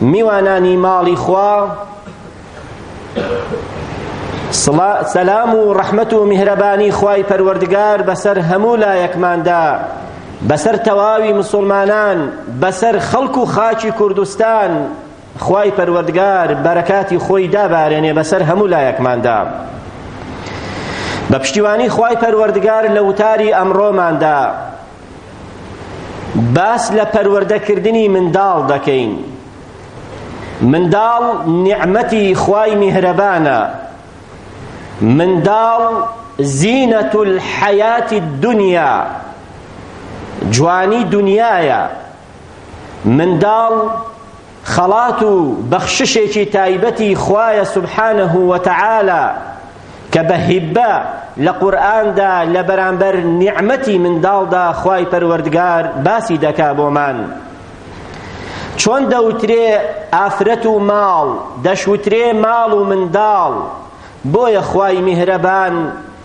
میوانانی ماڵی خوا سەلام و ڕەحمەت و میهرەبانی خوای پەروەردگار بەسەر هەموو لایەکماندا بەسەر تەواوی مسلمانان بەسەر خەڵک و خاچی کوردستان خوای پەروەردگار بەرەکاتی خۆی دابارێنێ بەسەر هەموو لایەکماندا بە پشتیوانی خوای پەروەردگار لە وتاری ئەمڕۆماندا باس لە پەروەردەکردنی منداڵ دەکەین منداڵ نیعمەتی خوای میهرەبانە منداڵ زینەت الحیاتی دنیا جوانی دنیایە منداڵ خەڵات و بەخششێکی تایبەتی خوایە سبحانه وتعالی کە بە هیبە لە قورئاندا لە بەرامبەر نیعمەتی منداڵدا خوای پەروەردگار باسی دەکا بۆمان چۆن دەوترێ ئافرەت و ماڵ دەشوترێ ماڵ و منداڵ بۆیە خوای میهرەبان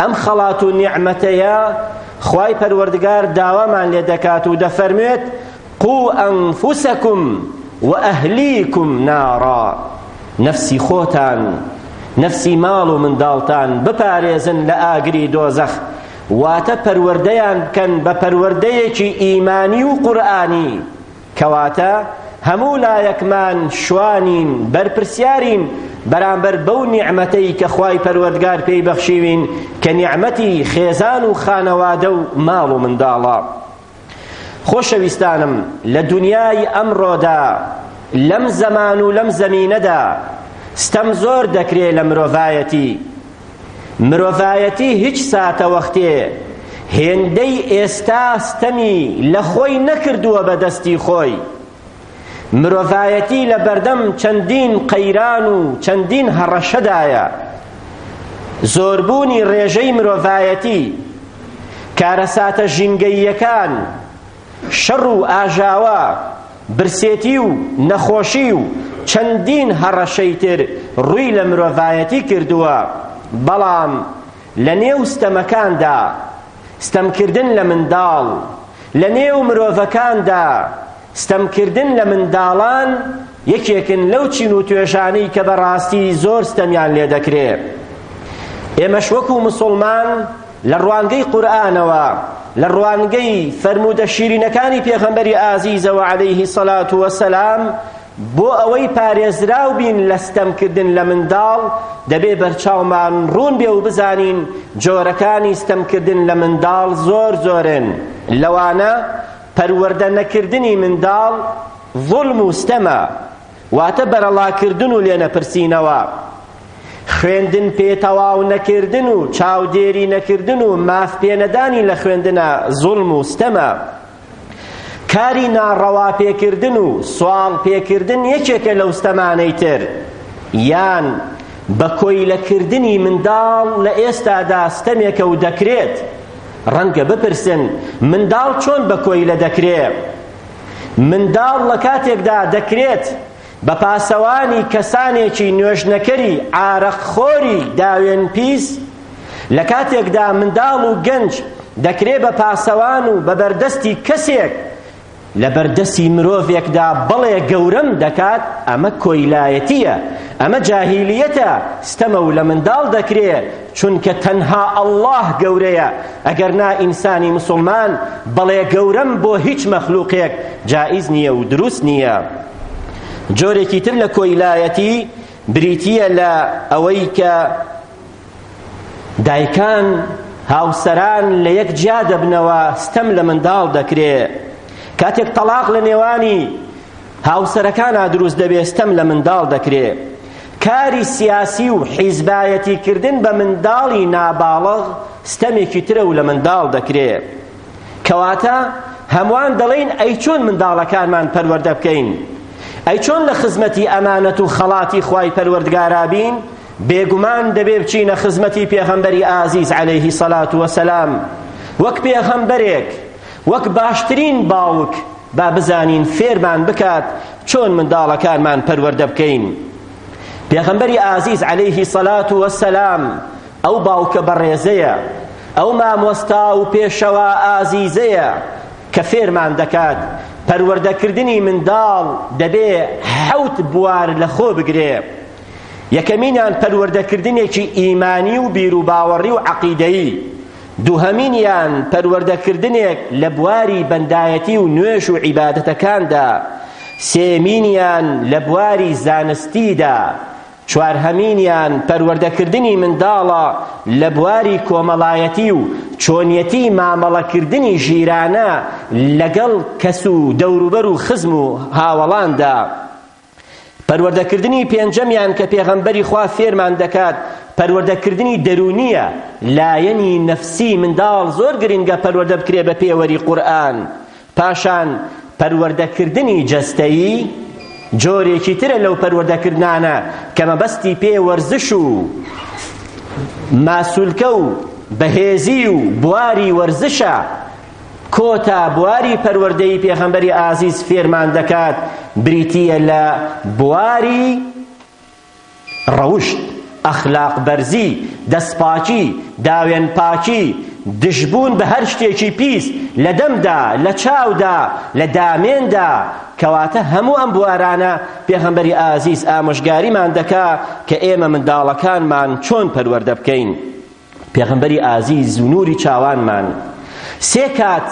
ئەم خەڵات و نیعمەتەیە خوای پەروەردگار داوامان لێ دەکات و دەفەرموێت قو ئەنفوسەکم و ئەهلیکم نارا نەفسی خۆتان نەفسی ماڵ و منداڵتان بپارێزن لە ئاگری دۆزەخ واتە پەروەردەیان بکەن بە پەروەردەیەکی ئیمانی و قورئانی کەواتە هەموو لایەکمان شوانین بەرپرسیارین بەرامبەر بەو نیعمەتەی کە خوای پەروەردگار پێی بەخشیوین کە نیعمەتی خێزان و خانەوادە و ماڵ و منداڵە خۆشەویستانم لە دنیای ئەمڕۆدا لەم زەمان و لەم زەمینەدا ستەم زۆر دەکرێ لە مرۆڤایەتی مرۆڤایەتی هیچ ساتەوەختێ هێندەی ئێستا ستەمی لە خۆی نەکردووە بە دەستی خۆی مرۆڤایەتی لە بەردەم چەندین قەیران و چەندین هەڕەشەدایە زۆربوونی ڕێژەی مرۆڤایەتی کارەساتە ژینگەییەکان شەڕ و ئاژاوە، برسێتی و نەخۆشی و چەندین هەڕەشەی تر ڕووی لە مرۆڤایەتی کردووە، بەڵام لە نێو ستەمەکاندا، ستەمکردن لە منداڵ، لە نێو مرۆڤەکاندا، ستەمکردن لە منداڵان یەکێکن لەو چین و توێژانەی کە بەڕاستی زۆر ستەمیان لێ دەکرێ. ئێمەش وەکوو مسوڵمان، لە ڕوانگەی قورئانەوە، لە ڕوانگەی فەرموودە شیرینەکانی پێغەمبەری ئازیزەوە علیه صلوة و سلام، بۆ ئەوەی پارێزراو بین لە ستەم کردن لە منداڵ، دەبێ بەرچاومان ڕوون بێ و بزانین جۆرەکانی ستەم کردن لە منداڵ زۆر زۆرن، لەوانە پەروەردە نەکردنی منداڵ زوڵم و ستەمە، واتە بەرەڵاکردن و لێنەپرسینەوە، خوێندن پێ تەواو نەکردن و چاودێری نەکردن و ماف پێ نەدانی لە خوێندنا زوڵم و ستەمە. کاری ناڕەوا پێ کردن و سواڵ پێ کردن یەکێکە لەو ستەمانەی تر. یان بە کۆیلە کردنی منداڵ لە ئێستادا ستەمێکە و دەکرێت. ڕەنگە بپرسن منداڵ چۆن بە کۆیلە دەکرێ؟ منداڵ لە کاتێکدا دەکرێت بە پاسەوانی کەسانێکی نوێژنەکەری عارەقخۆری داوێن پیس لە کاتێکدا منداڵ و گەنج دەکرێت بە پاسەوان و بە بەردەستی کەسێک لە بەردەسی مرۆڤێکدا بەڵێ گەورەم دەکات ئەمە کۆیلایەتیە ئەمە جاهیلیەتە ستەمە و لە منداڵ دەکرێت چونکە تەنها اللە گەورەیە ئەگەرنا ئینسانی مسوڵمان بەڵێ گەورەم بۆ هیچ مەخلوقێک جائیز نییە و دروست نییە جۆرێکی تر لە کۆیلایەتی بریتییە لە ئەوەی کە دایکان هاوسەران لە یەک جیا دەبنەوە ستەم لە منداڵ دەکرێ کاتێک تەڵاق لە نێوانی هاوسەرەکان ە دروست دەبێت ستەم لە منداڵ دەکرێت کاری سیاسی و حیزبایەتی کردن بە منداڵی ناباڵغ ستەمێکی ترە و لە منداڵ دەکرێت کەواتە هەمووان دەڵێن ئەی چۆن منداڵەکانمان پەروەردە بکەین ئەی چۆن لە خزمەتی ئەمانەت و خەڵاتی خوای پەروەردگارا بین بێگومان دەبێ بچینە خزمەتی پێغەمبەری ئازیز عەلەیهی سەلات وەسەلام وەک پێغەمبەرێک وەک باشترین باوک با بزانین فێرمان بکات چۆن منداڵەکانمان پەروەردە بکەین پێغەمبەری ئازیز عەلەیهی سەلات وەسەلام ئەو باوکە بەڕێزەیە ئەو مامۆستا و پێشەوا ئازیزەیە کە فێرمان دەکات پەروەردەکردنی منداڵ دەبێ حەوت بوار لە خۆ بگرێ یەکەمینیان پەروەردەکردنێکی ئیمانی و بیروباوەڕی و عەقیدەیی دووهەمینیان پەروەردەکردنێک لە بواری بەندایەتی و نوێژ و عیبادەتەکاندا سێمینیان لە بواری زانستیدا چوارهەمینیان پەروەردەکردنی منداڵە لە بواری کۆمەڵایەتی و چۆنیەتی مامەڵەکردنی ژیرانە لەگەڵ کەس و دەوروبەر و خزم و هاوەڵاندا پەروەردەکردنی پێنجەمیان کە پێغەمبەری خوا فێرمان دەکات پەروەردەکردنی دەروونیە لایەنی نەفسی منداڵ زۆر گرنگە پەروەردە بکرێ بە پێوەری قورئان پاشان پەروەردەکردنی جەستەیی جۆرێکی ترە لەو پەروەردەکردنانە کە مەبەستی پێ وەرزش و ماسولکە و بەهێزی و بواری وەرزشە کۆتا بواری پەروەردەی پێغەمبەری ئازیز فێرمان دەکات بریتییە لە بواری ڕەوشت ئەخلاق بەرزی دەستپاکی داوێن پاکی دژبوون بە هەر شتێکی پیس لە دەمدا لە چاودا لە دامێندا کەواتە هەموو ئەم بوارانە پێغەمبەری ئازیز ئامۆژگاریمان دەکا کە ئێمە منداڵەکانمان چۆن پەروەردە بکەین پێغەمبەری ئازیز و نوری چاوانمان سێ کات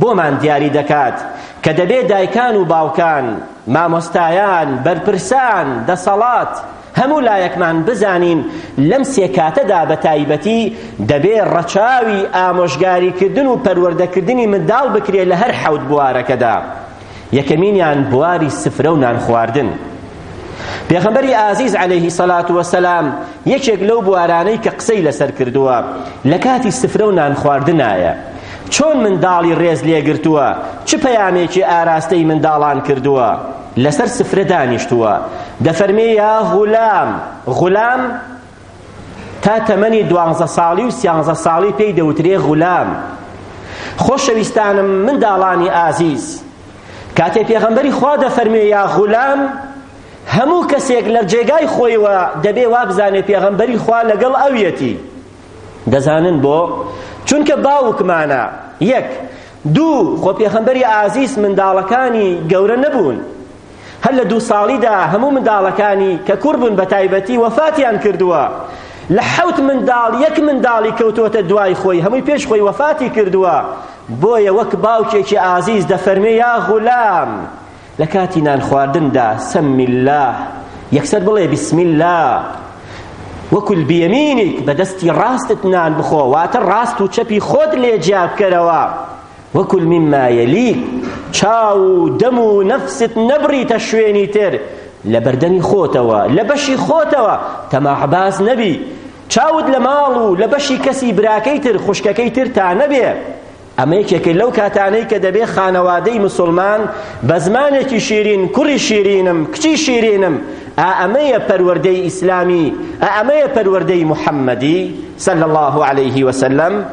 بۆمان دیاری دەکات کە دەبێ دایکان و باوکان، مامۆستایان، بەرپرسان، دەسەڵات هەموو لایەکمان بزانین لەم سێ کاتەدا بە تایبەتی دەبێ ڕەچاوی ئامۆژگاریکردن و پەروەردەکردنی منداڵ بکرێ لە هەر حەوت بوارەکەدا. یەکەمینیان بواری سفرە و نانخواردن پێغەمبەری ئازیز عەلەیهی سەلات وەسەلام یەکێک لەو بوارانەی کە قسەی لەسەر کردووە لە کاتی سفرە و نانخواردنایە چۆن منداڵی ڕێز لێگرتووە چ پەیامێکی ئاراستەی منداڵان کردووە لەسەر سفرە دانیشتووە دەفەرمێ یا غولام غولام تا تەمەنی دوانزە ساڵی و سیانزە ساڵی پێی دەوترێ غولام خۆشەویستانم منداڵانی ئازیز کاتێ پێغەمبەری خوا دەفەرموێ یا غولام هەموو کەسێک لە جێگای خۆیەوە دەبێ وابزانێ پێغەمبەری خوا لەگەڵ ئەویەتی دەزانن بۆ چونکە باوکمانە یەک دوو خۆ پێغەمبەری ئازیز منداڵەکانی گەورە نەبوون هەر لە دوو ساڵیدا هەموو منداڵەکانی کە کوڕ بوون بە تایبەتی وەفاتیان کردووە لە حەوت منداڵ یەک منداڵی کەوتووەتە دوای خۆی هەمووی پێش خۆی وەفاتی کردووە بۆیە وەک باوکێکی ئازیز دەفەرمێ یا غولام لە کاتی نان خواردندا سەم الله یەکسەر بڵێ بسم الله وەکل بیەمینیک بەدەستی ڕاستت نان بخۆ واتە ڕاست و چەپی خۆت لێ جیا بکەرەوە وکل مما یلیک چاو و دەم و نەفست نەبڕیتە شوێنی تر لەبەردەمی خۆتەوە لە بەشی خۆتەوە تەماعباز نەبی چاوت لە ماڵ و لە بەشی کەسی براکەی تر خوشکەکەی تر تا نەبێ ئەمە یەکێکە لەو کاتانەی کە دەبێ خانەوادەی مسلمان بە زمانێکی شیرین کوڕی شیرینم کچی شیرینم ئا ئەمەیە پەروەردەی ئیسلامی ئا ئەمەیە پەروەردەی محەممەدی صلی الله عليه وسلم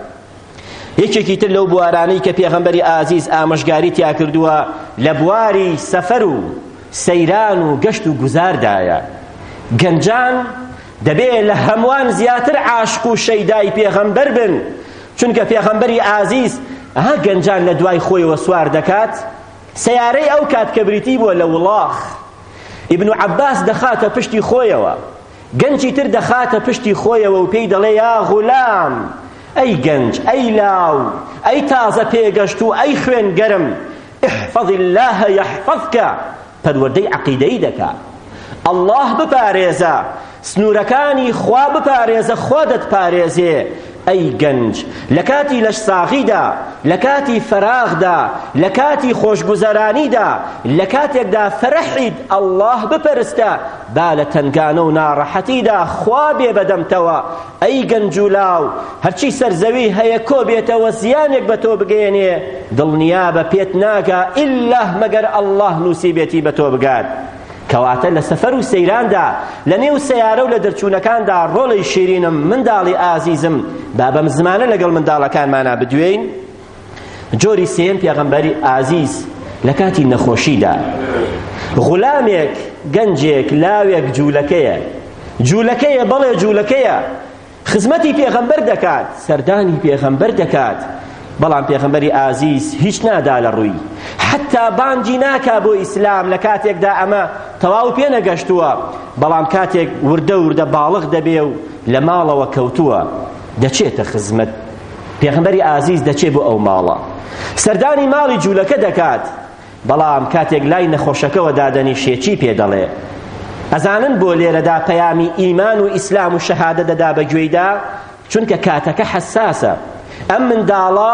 یەکێکی تر لەو بوارانەی کە پێغەمبەری ئازیز ئامۆژگاری تیا کردووە لە بواری سەفەر و سەیران و گەشت و گوزاردایە گەنجان دەبێ لە هەمووان زیاتر عاشق و شەیدای پێغەمبەر بن چونکە پێغەمبەری ئازیز ها گەنجان لە دوای خۆیەوە سوار دەکات سیارەی ئەو کات کە بریتی بووە لە وڵاخ ئیبن عەباس دەخاتە پشتی خۆیەوە گەنجی تر دەخاتە پشتی خۆیەوە و پێی دەڵێ یا غولام، ئەی گەنج، ئەی لاو، ئەی تازە پێگەشتوو، ئەی خوێن گەرم، احفظ اللە یحفظک، پەروەردەی عەقیدەیی دەکا. اللە بپارێزە، سنوورەکانی خوا بپارێزە خوا دەتپارێزێ، ئەی گەنج، لە کاتی لەشساغیدا، لە کاتی فەراغدا، لە کاتی خۆشگوزەرانیدا، لە کاتێکدا فەرەحیت، اللە بپەرستە، با لە تەنگانە و ناڕەحەتیدا خوا بێ بەدەمتەوە ئەی گەنج و لاو هەرچی سەرزەوی هەیە کۆ بێتەوە زیانێک بە تۆ بگەیەنێ دڵنیا بە پێت ناگا ئیلا مەگەر ئەڵڵاه نووسی بێتی بە تۆ بگات کەواتە لە سەفەر و سەیراندا لە نێو سەیارە و لە دەرچوونەکاندا ڕۆڵی شیرینم منداڵی ئازیزم با بەم زمانە لەگەڵ منداڵەکانمانا بدوێین جۆری سێیەم پێغەمبەری ئازیز لە کاتی نەخۆشیدا غولامێک گەنجێک لاوێک جوولەکەیە جوولەکەیە بەڵێ جوولەکەیە خزمەتی پێغەمبەر دەکات سەردانی پێغەمبەر دەکات بەڵام پێغەمبەری ئازیز هیچ نادا لە ڕووی حتا بانگی ناکا بۆ ئیسلام لە کاتێکدا ئەمە تەواو پێ نەگەشتووە بەڵام کاتێک وردە وردە باڵغ دەبێ و لە ماڵەوە کەوتووە دەچێتە خزمەت پێغمبەری ئازیز دەچێت بۆ ئەو ماڵە سەردانی ماڵی جوولەکە دەکات بەڵام کاتێک لای نەخۆشەکەوە دادەنیشێ چی پێ دەڵێ ئەزانن بۆ لێرەدا پەیامی ئیمان و ئیسلام و شەهادە دەدا بە گوێیدا چونکە کاتەکە حەساسە ئەم منداڵە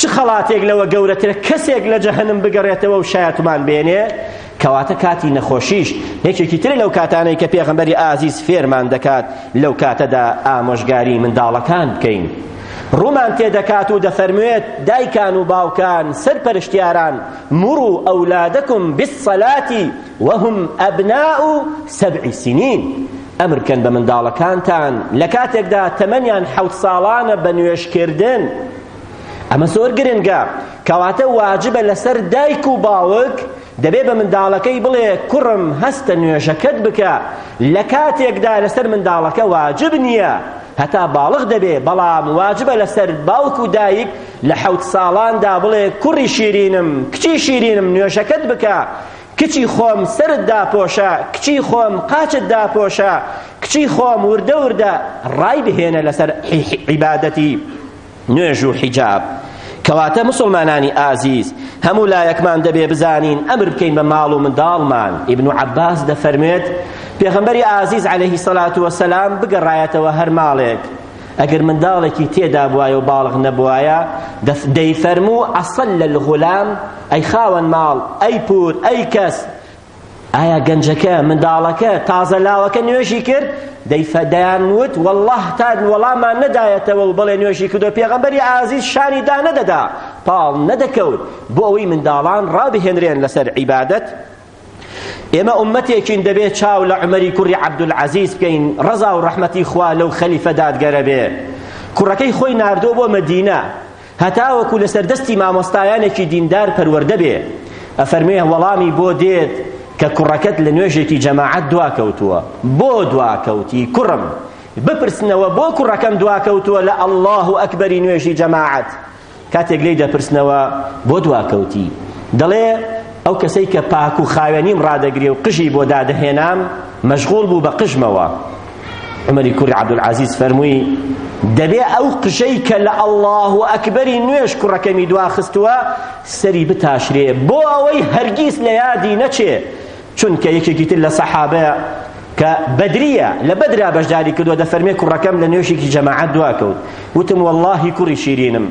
چ خەڵاتێک لەوە گەورەترە کەسێک لە جەهەنم بگەڕێتەوە و شایەتمان بێنێ کەواتە کاتی نەخۆشیش یەکێکی ترە لەو کاتانەی کە پێغەمبەری ئازیز فێرمان دەکات لەو کاتەدا ئامۆژگاری منداڵەکان بکەین ڕوومان تێدەکات و دەفەرموێت دایکان و باوکان سەرپەرشتیاران مڕ و ئەولادەکم بسەلاتی وهم ئەبنا و سەبعی سینین ئەمر بکەن بە منداڵەکانتان لە کاتێکدا تەمەنیان حەوت ساڵانە بە نوێشکردن ئەمە زۆر گرنگە کەواتە واجبە لەسەر دایک و باوک دەبێ بە منداڵەکەی بڵێ کوڕم هەستە نوێژەکەت بکە لە کاتێکدا لەسەر منداڵەکە واجب نییە هەتا باڵغ دەبێ بەڵام واجبە لەسەر باوک و دایک لە حەوت ساڵاندا بڵێ کوڕی شیرینم کچی شیرینم نوێژەکەت بکە کچی خۆم سەرت داپۆشە کچی خۆم قاچت داپۆشە کچی خۆم وردە وردە ڕای بهێنە لەسەر عیبادەتی نوێژ و حیجاب کەواتە مسلمانانی ئازیز هەموو لایەکمان دەبێ بزانین ئەمر بکەین بە ماڵ و منداڵمان ئیبن و عەباس دەفەرمێت پێغەمبەری ئازیز عەلەیهی سەلات وەسەلام بگەڕایەتەوە هەر ماڵێک ئەگەر منداڵێکی تێدابوایە و باڵغ نەبوایە دەیفەرموو عەسەل الغلام ئەی خاوەن ماڵ ئەی پور ئەی کەس ئایا گەنجەکە منداڵەکە تازە لاوەکە نوێژی کرد دەیفەدایان وت والله تا وەڵامان نەدایەتەوە و بڵێ نوێژی کردو پێغەمبەری ئازیز شانی دا نەدەدا پاڵ نەدەکەوت بۆ ئەوەی منداڵان ڕابهێنرێن لەسەر عیبادەت ئێمە ئومەتێکین دەبێ چاو لە عومەری کوڕی عەبدولعەزیز بکەین ڕەزا و ڕەحمەتی خوا لەو خەلیفە دادگەرە بێ کوڕەکەی خۆی ناردووە بۆ مەدینە هەتاوەکو لەسەر دەستی مامۆستایانێکی دیندار پەروەردە بێ ئەفەرمێ وەڵامی بۆ دێت کە کوڕەکەت لە نوێژێکی جەماعەت دواکەوتووە بۆ دواکەوتی کوڕم بپرسنەوە بۆ کوڕەکەم دواکەوتووە لە ئەڵڵاه و ئەکبەری نوێژی جەماعەت کاتێک لێی دەپرسنەوە بۆ دواکەوتی دەڵێ ئەو کەسەی کە پاک و خاوێنیم ڕادەگرێ و قژی بۆ دادەهێنام مەشغوڵ بوو بە قژمەوە عمری کوری عبدالعزیز فەرمووی دەبێ ئەو قژەی کە لە ئەڵڵاه و ئەکبەری نوێش کوڕەکەمی دواخستووە سەری بتاشرێ بۆ ئەوەی هەرگیز لە یادی نەچێ چونکە یەکێکی تر لە سەحابەیە کە بەدریە لە بەدرا بەشداری کردووە دەفەرمێ کوڕەکەم لە نوێشێکی جەماعەت دواکەوت وتم واللهی کوڕی شیرینم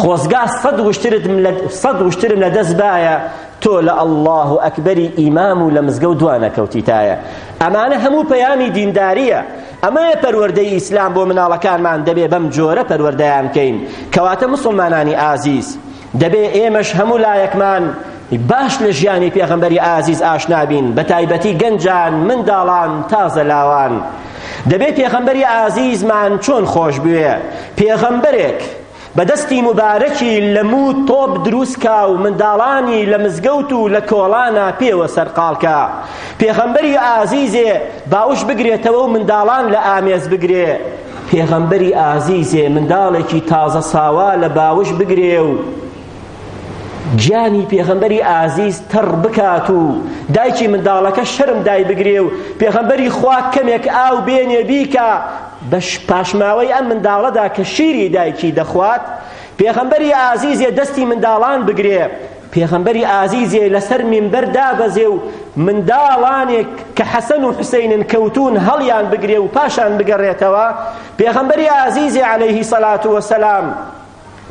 خۆزگا سەد وشترتم لە سەد وشترم لە دەست بایە تۆ لە ئەڵڵاه و ئەکبەری ئیمام و لە مزگە و دوانە کەوتیتایە ئەمانە هەموو پەیامی دینداریە ئەمەیە پەروەردەی ئیسلام بۆ مناڵەکانمان دەبێ بەم جۆرە پەروەردەیان کەین کەواتە مسلمانانی ئازیز دەبێ ئێمەش هەموو لایەکمان باش لە ژیانی پێغەمبەری ئازیز ئاشنا بین بە تایبەتی گەنجان منداڵان تازە لاوان دەبێ پێغەمبەری ئازیزمان چۆن خۆش بوێ پێغەمبەرێک بەدەستی مبارەکی لە موو تۆپ دروستکا و منداڵانی لە مزگەوت و لە کۆڵانە پێوە سەرقاڵکە پێغەمبەری ئازیزێ باوش بگرێتەوە و منداڵان لە ئامێز بگرێ پێغەمبەری ئازیزێ منداڵێکی تازە ساوا لە باوش بگرێ و گیانی پێغەمبەری ئازیز تەڕ بکات و دایکی منداڵەکە شەرم دای بگرێ و پێغەمبەری خوا کەمێک ئاو بێنێ بیکە بە پاشماوەی ئەم منداڵەدا کە شیری دایکی دەخوات پێغەمبەری ئازیزێ دەستی منداڵان بگرێ پێغەمبەری ئازیزێ لەسەر مینبەر دابەزێ و منداڵانێک کە حەسەن و حوسەینن کەوتوون هەڵیان بگرێ و پاشان بگەڕێتەوە پێغەمبەری ئازیزێ عەلەیهی سەلات وەسەلام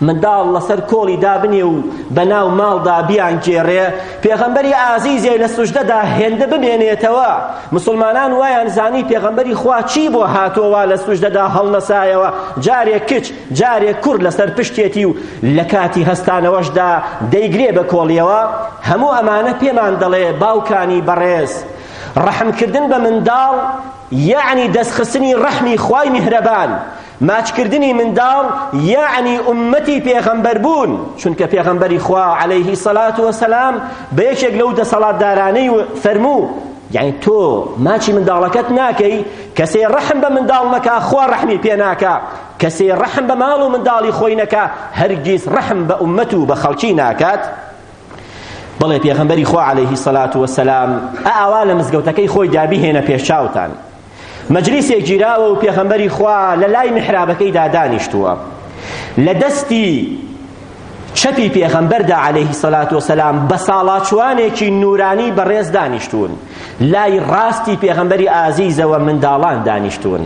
منداڵ لەسەر کۆڵی دابنێ و بەناو ماڵدا بیان گێڕێ پێغەمبەری ئازیزی لە سوژدەدا هێندە بمێنێتەوە مسلمانان وایان زانی پێغەمبەری خوا چی بۆ هاتووە لە سوژدەدا هەڵنەسایەوە جارێک کچ جارێ کوڕ لەسەر پشتێتی و لە کاتی هەستانەوەشدا دەیگرێ بە کۆڵیەوە هەموو ئەمانە پێمان دەڵێ باوکانی بەڕێز ڕەحمکردن بە منداڵ یەعنی دەستخستنی ڕەحمی خوای میهرەبان ماچکردنی منداڵ یەعنی ئومەتی پێغەمبەر بوون چونکە پێغەمبەری خوا عەلەیهی سەلات وەسەلام بە یەکێک لەو دەسەڵاتدارانەی فەرموو یعنی تۆ ماچی منداڵەکەت ناکەی کەسێ ڕەحم بە منداڵ نەکا خوا ڕەحمی پێ ناکا کەسێ ڕەحم بە ماڵ و منداڵی خۆی نەکا هەرگیز ڕەحم بە ئوممەت و بە خەڵکی ناکات بەڵێ پێغەمبەری خۆ عەلەیهی سەلات وەسەلام ئاوا لە مزگەوتەکەی خۆیدا بیهێنە پێش چاوتان مەجلیسێک گیراوە و پێغەمبەری خوا لە لای محرابەکەیدا دانیشتووە لە دەستی چەپی پێغەمبەردا عليه سەلات وسلام بە ساڵاچوانێکی نورانی بەڕێز دانیشتون لای ڕاستی پێغەمبەری ئازیزەوە منداڵان دانیشتون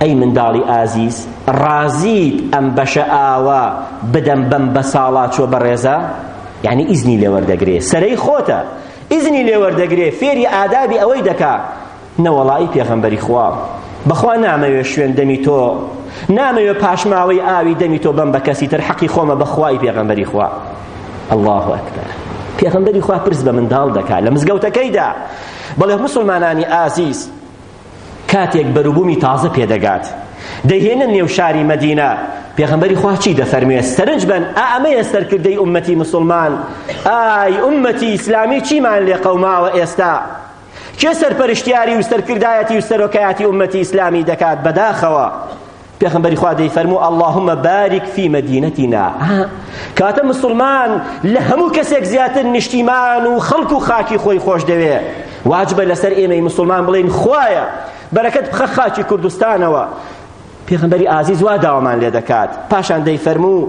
ئەی منداڵی ئازیز ڕازیت ئەم بەشە ئاوە بدەم بەم بەساڵاچوە بەڕێزە یعنی ئیزنی لێ وەردەگرێ سەرەی خۆتە ئیزنی لێ وەردەگرێ فێری ئادابی ئەوەی دەکا نەوەڵایی پێغەمبەری خوا بەخوا نامەوێ شوێن دەمی تۆ نامەوێ پاشماوەی ئاوی دەمی تۆ بەم بە کەسی تر حەقی خۆمە بەخوای پێغەمبەری خوا الله اکبر پێغەمبەری خوا پرس بە منداڵ دەکا لە مزگەوتەکەیدا بەڵێ مسلمانانی ئازیز کاتێک بەروبوومی تازە پێدەگات دەیهێنن نێو شاری مەدینە پێغەمبەری خوا چی دەفەرموێ سەرنج بن ئا ئەمەیە سەرکردەی ئومەتی مسلمان ئای ئومەتی ئیسلامی چیمان لێ قەوماوە ئێستا کێ سەرپەرشتیاری و سەرکردایەتی و سەرۆکایەتی ئومەتی ئیسلامی دەکات بەداخەوە پێخەمبەری خوا دەی فەرموو اللهم بارک فی مدینتنا کاتە مسلمان لە هەموو کەسێک زیاتر نیشتیمان و خەڵک و خاکی خۆی خۆش دەوێ واجبە لەسەر ئێمەی مسلمان بڵێن خوایە بەرەکەت بخە خاکی کوردستانەوە پێخەمبەری ئازیز وا داوامان لێ دەکات پاشان دەی فەرموو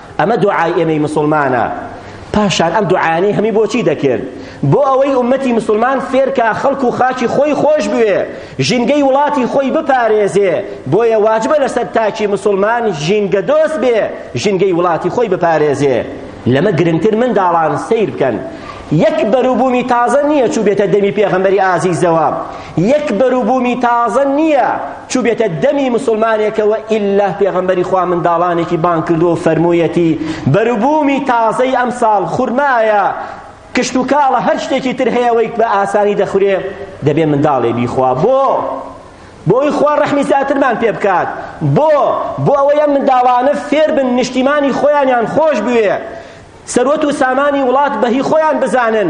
ئەمە دوعای ئێمەی مسوڵمانە پاشان ئەم دوعایانەی هەمی بۆچی دەکرد بۆ ئەوەی ئومەتی مسلمان فێرکا خەڵک و خاچی خۆی خۆش بوێ ژینگەی وڵاتی خۆی بپارێزێ بۆیە واجبە لەسەر تاکی مسلمان ژینگە دۆست بێ ژینگەی وڵاتی خۆی بپارێزێ لەمە گرنگتر منداڵان سیر بکەن یەک بەروبوومی تازە نییە چوو بێتە دەمی پێغەمبەری ئازیزەوە یەک بەروبوومی تازە نییە چووبێتە دەمی مسلمانێکەوە ئیللا پێغەمبەری خوا منداڵانێکی بانگ کردووە و فەرموویەتی بەروبوومی تازەی ئەمساڵ خورمایە کشتوکاڵە هەر شتێکی تر هەیە وەی بە ئاسانی دەخورێ دەبێ منداڵێ بیخوا بۆ بۆی خوا ڕەحمی زیاترمان پێ بکات بۆ بۆ ئەوەی ئەم منداڵانە فێر بن نیشتیمانی خۆیانیان خۆش بوێ سەروەت و سامانی وڵات بەهی خۆیان بزانن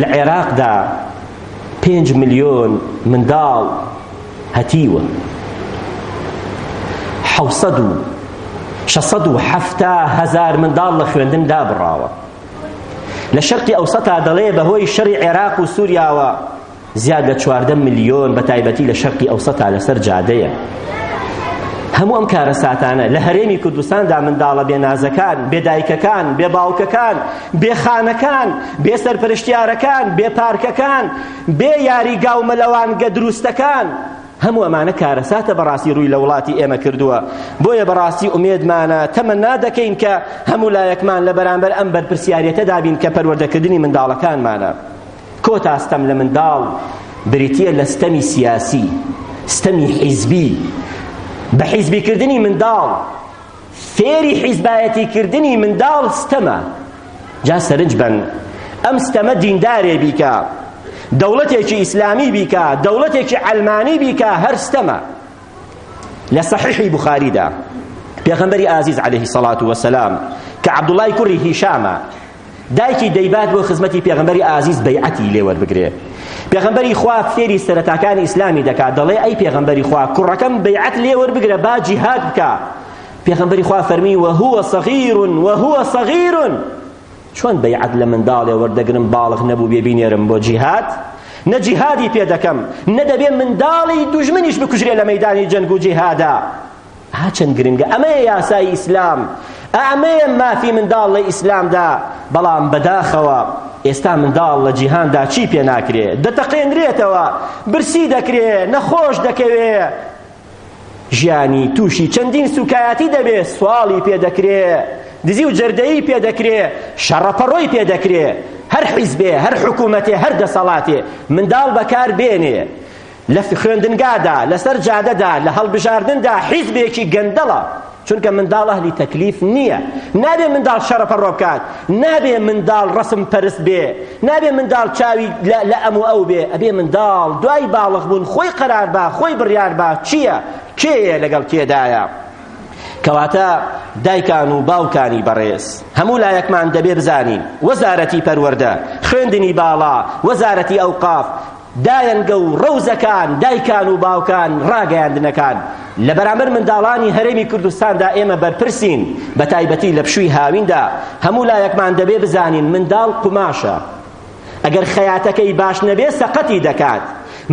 لە عێراقدا پێنج ملیۆن منداڵ هەتیوە حەوت سەد و شەش سەد و حەفتا هەزار منداڵ لە خوێندن دابڕاوە لە شەرقی ئەوسەتا دەڵێ بەهۆی شەڕی عێراق و سووریاوە زیاد لە چواردە ملیۆن بە تایبەتی لە شەرقی ئەوسەتا لەسەر جادەیە هەموو ئەم کارەساتانە لە هەرێمی کوردستاندا منداڵە بێ نازەکان بێ دایکەکان بێ باوکەکان بێ خانەکان بێ سەرپەرشتیارەکان بێ پارکەکان بێ یاریگا و مەلەوانگە دروستەکان هەموو ئەمانە کارەساتە بەڕاستی ڕووی لە وڵاتی ئێمە کردووە بۆیە بەڕاستی ئومێدمانە تەمەنا دەکەین کە هەموو لایەکمان لە بەرامبەر ئەم بەرپرسیارەتەدا بین کە پەروەردەکردنی منداڵەکانمانە کۆتا ستەم لە منداڵ بریتییە لە ستەمی سیاسی، ستەمی حیزبی، بە حیزبیکردنی منداڵ، فێری حیزبایەتیکردنی منداڵ ستەمە. جا سەرنج بەن ئەم ستەمە دیندارێ بیکا، دەوڵەتێکی ئیسلامی بیکا، دەوڵەتێکی عەلمانی بیکا، هەر ستەمە. لە صحیحی بخاریدا پێغەمبەری ئازیز عەلەیهی سەڵات وەسەلام کە عەبدوڵڵای کوڕی هیشامە دایکی دەیبات بۆ خزمەتی پێغەمبەری ئازیز بەیعەتی لێ وەربگرێ پێغەمبەری خوا فێری سەرەتاکانی ئیسلامی دەکات دەڵێ ئەی پێغەمبەری خوا کوڕەکەم بەیعەت لێ وەربگرە با جیهاد بکە پێغەمبەری خوا فەرمی وهو صغیر وهو صغیر چۆن بەیعەت لە منداڵێ وەردەگرم باڵغ نەبوو بێ بینێرم بۆ جیهاد نە جیهادی پێ دەکەم نە دەبێ منداڵی دوژمنیش بکوژرێ لە مەیدانی جەنگ و جیهادا ئا چەند گرنگە ئەمەیە یاسای ئیسلام ئا ئەمەیە مافی منداڵ لە ئیسلامدا بەڵام بەداخەوە ئێستا منداڵ لە جیهاندا چی پێ ناکرێ دەتەقێنرێتەوە برسی دەکرێ نەخۆش دەکەوێ ژیانی تووشی چەندین سوکایەتی دەبێ سواڵی پێ دەکرێ دزی و جەردەیی پێ دەکرێ شەڕەپەڕۆی پێ دەکرێ هەر حیزبێ هەر حکوومەتێ هەر دەسەڵاتێ منداڵ بەکار بێنێ لە خوێندنگادا، لەسەر جادەدا، لە هەڵبژاردندا حیزبێکی گەندەڵە، چونکە منداڵ ئەهلی تەکلیف نییە، نابێ منداڵ شەڕەپەڕۆ بکات، نابێ منداڵ ڕەسم پەرست بێ، نابێ منداڵ چاوی لە ئەم و ئەو بێ، ئەبێ منداڵ دوای باڵغ بوون خۆی قەرار با، خۆی بڕیار با چییە، کێیە لەگەڵ کێدایە. کەواتە دایکان و باوکانی بەڕێز، هەموو لایەکمان دەبێ بزانین، وەزارەتی پەروەردە، خوێندنی باڵا، وەزارەتی ئەوقاف، دایەنگە و ڕەوزەکان، دایکان و باوکان، ڕاگەیاندنەکان، لە بەرامبەر منداڵانی هەرێمی کوردستاندا ئێمە بەرپرسین، بە تایبەتی لە پشووی هاویندا، هەموو لایەکمان دەبێ بزانین منداڵ قوماشە، ئەگەر خەیاتەکەی باش نەبێ سەقەتی دەکات،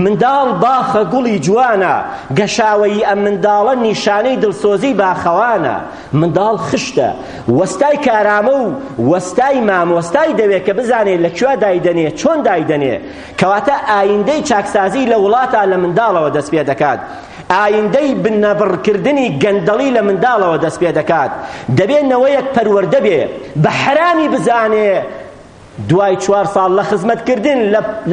منداڵ باخە گوڵی جوانە، گەشاوەیی ئەم منداڵە نیشانەی دڵسۆزیی باخەوانە، منداڵ خشتە، وەستای کارامە و وەستای مامۆستای دەوێ کە بزانێ لە کوێ دایدەنێ، چۆن دایدەنێ، کەواتە ئایندەی چاکسازی لە وڵاتە لە منداڵەوە دەست پێ دەکات ئایندەی بنەبڕکردنی گەندەڵی لە منداڵەوە دەست پێ دەکات دەبێت نەوەیەک پەروەردە بێ بە حرامی بزانێ دوای چوار ساڵ لە خزمەتکردن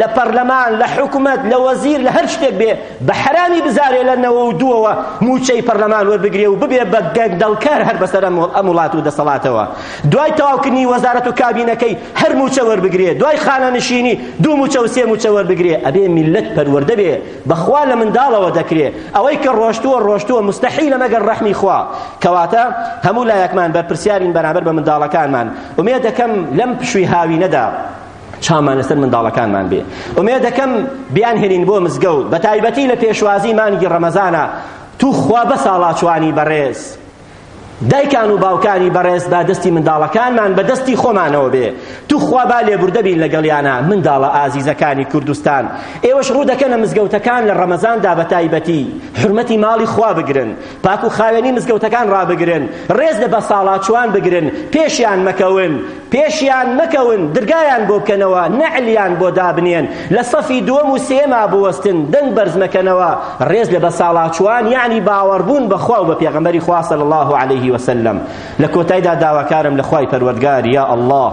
لە پەرلەمان لە حکومەت لە وەزیر لە هەر شتێک بێ بە حرامی بزارێ لە نەوە و دووەوە موچەی پەرلەمان وەربگرێ و ببێ بە گەندەڵکار هەر بەسەر ئەم وڵات و دەسەڵاتەوە دوای تەواوکردنی وەزارەت و کابینەکەی هەر موچە وەربگرێ دوای خانەنشینی دوو موچە و سێ موچە وەربگرێ ئەبێ میلەت پەروەردە بێ بەخوا لە منداڵەوە دەکرێ ئەوەی کە ڕۆشتووە ڕۆشتووە مستحیلە مەگەر ڕەحمی خوا کەواتە هەموو لایەکمان بەرپرسیارین بەرامبەر بە منداڵەکانمان ئومێد دەکەم لەم پشووی هاوینەدا چامان لەسەر منداڵەکانمان بێ ئومێد دەکەم بیان هێنین بۆ مزگەوت بە تایبەتی لە پێشوازی مانگی ڕەمەزانە تو خوا بە ساڵاچوانی بەڕێز دایکان و باوکانی بەڕێز با دەستی منداڵەکانمان بە دەستی خۆمانەوە بێ توخوا با لێبوردە بین لەگەڵیانە منداڵە ئازیزەکانی کوردستان ئێوەش ڕوو دەکەنە مزگەوتەکان لە ڕەمەزاندا بە تایبەتی حرمەتی ماڵی خوا بگرن پاک و خاوێنی مزگەوتەکان ڕابگرن ڕێز لە بەساڵاچووان بگرن پێشیان مەکەون پێشیان مەکەون درگایان بۆ بکەنەوە نەعلیان بۆ دابنێن لە سەفی دووەم و سێما بوەستن دەنگ بەرز مەکەنەوە ڕێز لە بەساڵاچوان یەعنی باوەڕبوون بە خوا و بە پێغەمبەری خوا صلی الله علیه وسلم لە کۆتایدا داواکارم لە خوای پەروەردگار یا اللە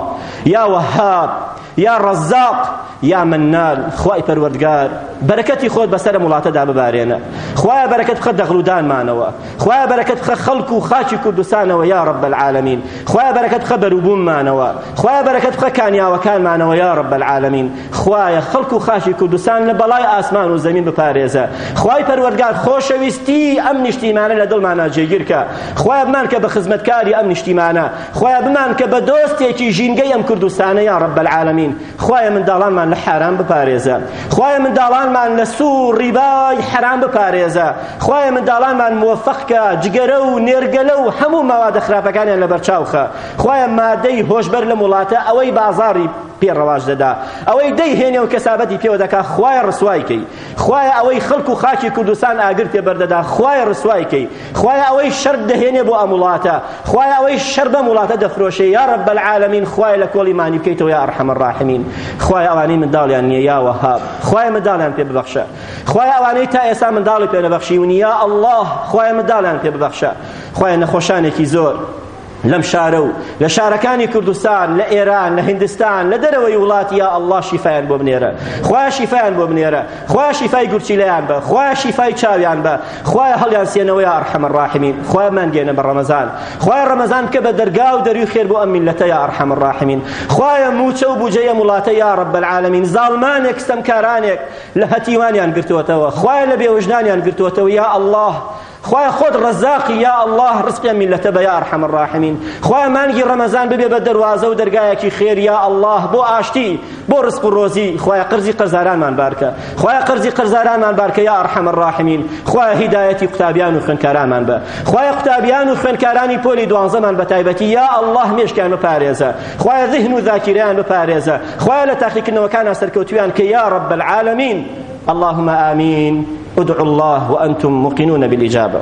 یا وەهاب یا ڕەزاق یا منان خوای پەروەردگار بەرەکەتی خۆت بەسەر ئەم وڵاتەدا ببارێنە خوایە بەرەکەت بخە دەغڵودانمانەوە خوایە بەرەکەت بخە خەڵک و خاچی کوردستانەوە یا رب العالمین خوایە بەرەکەت بخە بەروبوومانەوە خوایە بەرەکەت بخە کانیاوەکانمانەوە یا رب العالمین خوایە خەڵک و خاچی کوردستان لە بەڵای ئاسمان و زەمین بپارێزە خوای پەروەردگار خۆشەویستی ئەم نیشتیمانە لە دڵمانا جێگیرکە خوایە بمان کە بە خزمەتکاری ئەم نیشتیمانە خوایە بمان کە بە دۆستێکی ژینگەی ئەم کوردستانە یا رب العالمین خوایە منداڵانمان لە حارام بپارێزە خوایە منداڵانمان لە سوو ڕیبای حرام بپارێزە خوایە منداڵانمان موفقکە جگەرە و نێرگەلە و هەموو ماوادە خراپەکانیان لە بەرچاوخە خوایە مادەی هۆشبەر لە وڵاتە ئەوەی بازاری پێ ڕەواج دەدا ئەوەی دەی هێنێ و کەسابەتی پێوە دەکا خوایە ڕسوایکەی خوایە ئەوەی خەڵک و خاکی کوردستان ئاگر تێ بەردەدا خوایە ڕسوایکەی خوایە ئەوەی شەر دەهێنێ بۆ ئەم وڵاتە خوایە ئەوەی شەر بەم وڵاتە دەفرۆشێ یا رب العالمین خوایە لە کۆڵی مانی بکەیتەوە یا ارحم الراحمین خوایە ئەوانەی منداڵیان نییە یا وەهاب خوایە منداڵیان پێ ببەخشە خوایە ئەوانەی تا ئێستا منداڵی پێ نەبەخشیون یا الله خوایە منداڵیان پێ ببەخشە خوایە نەخۆشانێکی زۆر لەم شارە و لە شارەکانی کوردستان لە ئێران لە هندستان لە دەرەوەی وڵات یا ئەڵڵا شیفایان بۆ بنێرە خوایە شیفایان بۆ بنێرە خوایە شیفای گورچیلەیان بە خوایە شیفای چاویان بە خوایە هەڵیان سێنەوە یا ئەرحەم الراحمین خوایە مانگێنە بە ڕەمەزان خوایە ڕەمەزان بکە بە دەرگا و دەروی خێر بۆ ئەم میلەتە یا ئەرحەم الراحمین خوایە موچە و بوجەی ئەم وڵاتە یا رب العالمین زاڵمانێک ستەمکارانێک لە هەتیوانیان گرتووەتەوە خوایە لە بێوجدانیان گرتووەتەوە یا ئەڵڵا خوایە خۆت ڕەزاقی یا اللە ڕزقی ئەم میللەتە بە یا ارحم الراحمین خوایە مانگی ڕەمەزان ببێ بە دەروازە و دەرگایەکی خێر یا اللە بۆ ئاشتی بۆ ڕزق و ڕۆزی خوایە قەرزی قەرزارانمان بارکە خوایە قەرزی قەرزارانمان بارکە یا ارحم الراحمین خوایە هیدایەتی قوتابیان و خوێندکارانمان بە خوایە قوتابیان و خوێندکارانی پۆلی دوانزەمان بە تایبەتی یا اللە مێشکیان بپارێزە خوایە ذهن و ذاکیرەیان بپارێزە خوایە لە تاقیکردنەوەکانە سەرکەوتویان کە یا رب العالمین اللهم آمین ادعوا الله وأنتم موقنون بالإجابة